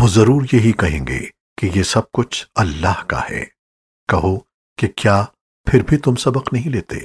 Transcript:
وہ ضرور یہی کہیں گے کہ یہ سب کچھ اللہ کا ہے۔ کہو کہ کیا پھر بھی تم سبق نہیں لیتے؟